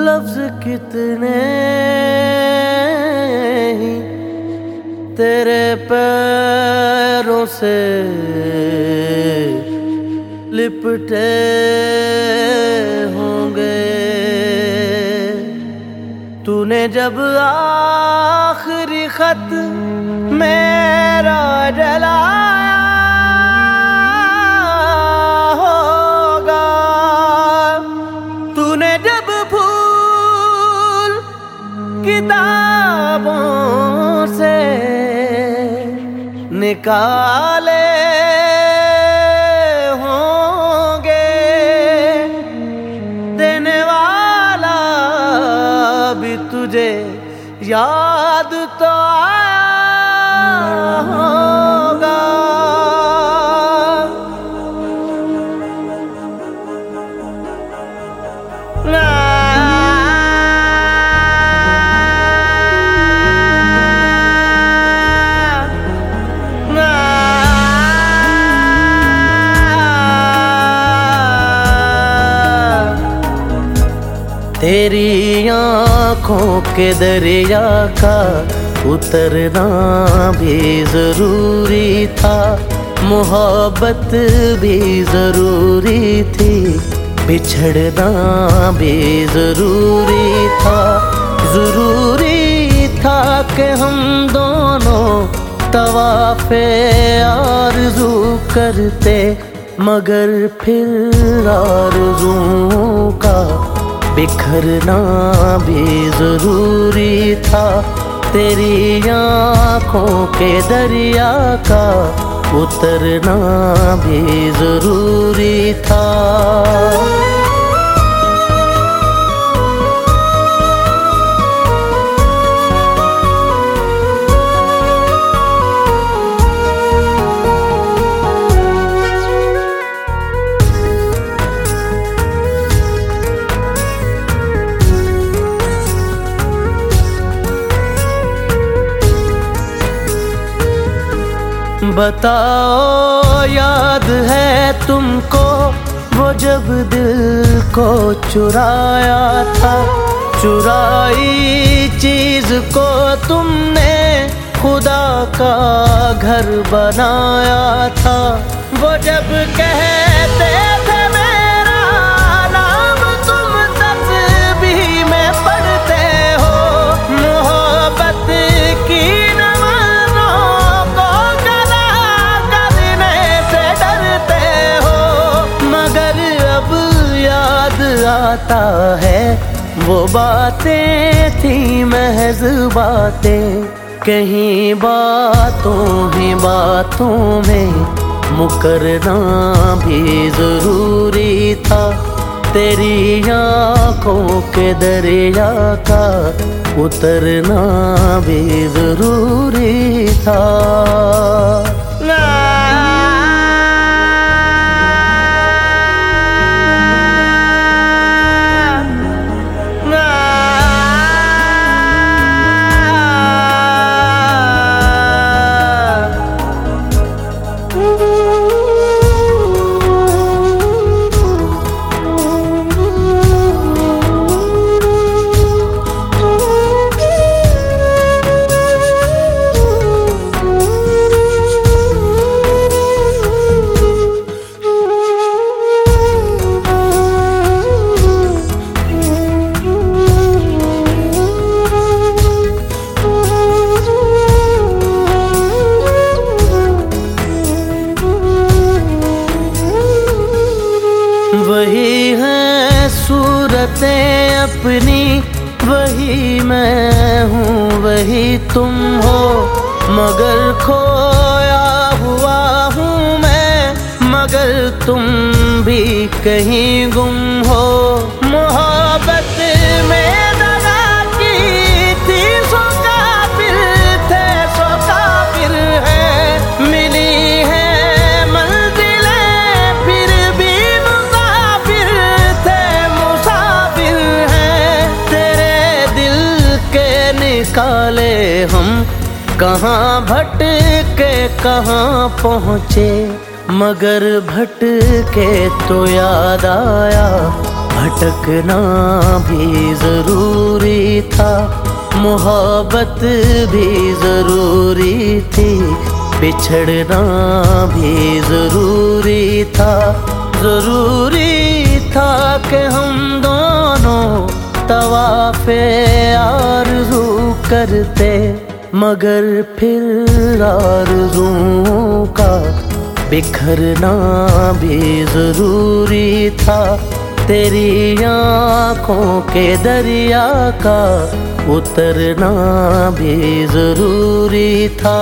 लफ्ज कितने ही तेरे पैरों से लिपटे होंगे। तूने जब आखिरी खत मेरा निकाले होंगे। देने वाला भी तुझे याद तो तेरी आँखों के दरिया का उतरना भी ज़रूरी था। मोहब्बत भी ज़रूरी थी। बिछड़ना भी ज़रूरी था। ज़रूरी था कि हम दोनों तवाफे आरज़ू करते, मगर फिर आरजुओं का बिखरना भी ज़रूरी था। तेरी आँखों के दरिया का उतरना भी ज़रूरी था। बताओ, याद है तुमको वो जब दिल को चुराया था। चुराई चीज़ को तुमने खुदा का घर बनाया था। आता है। वो बातें थी महज बातें। कहीं बातों ही बातों में मुकरना भी ज़रूरी था। तेरी आँखों के दरिया का उतरना भी ज़रूरी था। सूरतें अपनी, वही मैं हूँ, वही तुम हो। मगर खोया हुआ हूँ मैं, मगर तुम भी कहीं गुम हो। निकाले हम कहाँ भटके, कहाँ पहुँचे? मगर भटके तो याद आया, भटकना भी ज़रूरी था। मोहब्बत भी ज़रूरी थी, बिछड़ना भी ज़रूरी था। ज़रूरी था कि हम दोनों तवाफे आरज़ू करते, मगर फिर आरज़ू का बिखरना भी ज़रूरी था। तेरी आँखों के दरिया का उतरना भी ज़रूरी था।